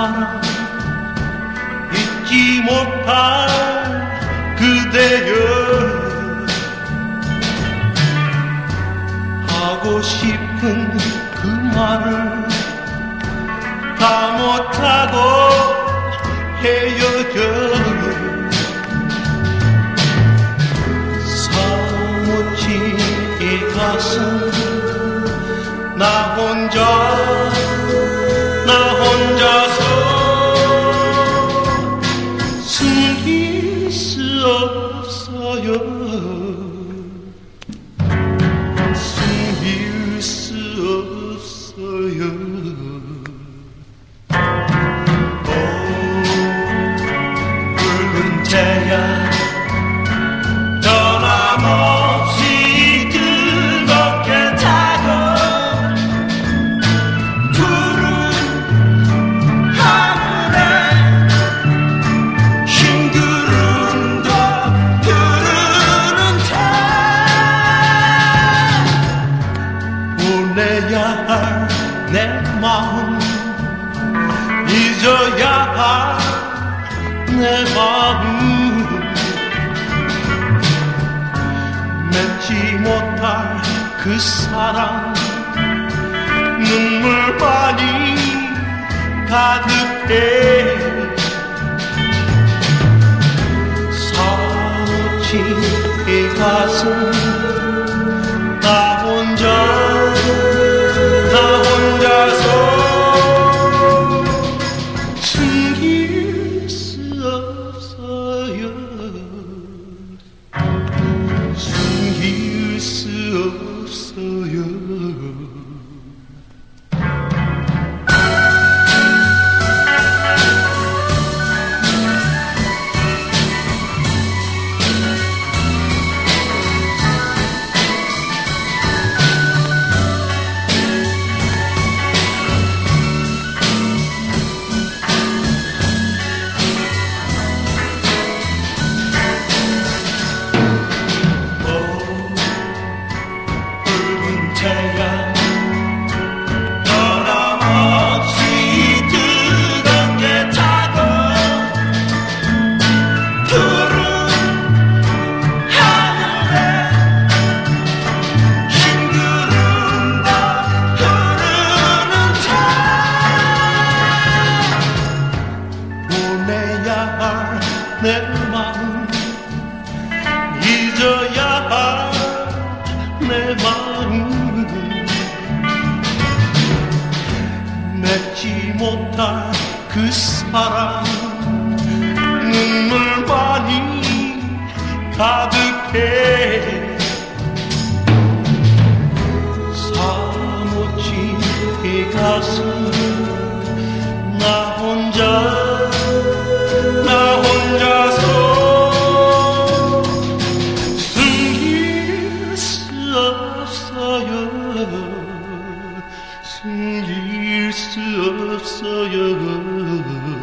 사랑 잊지 못할 그대여. 하고 싶은 그 말을 다 못하고 헤어져. 사무친 이 가슴 나 혼자 잊어야 할내 마음 맺지 못할 그 사랑. 눈물만이 가득해. 사무친 이 가슴 못할 그 사랑 눈물만이 가득해. 사무친 이 가슴 啊。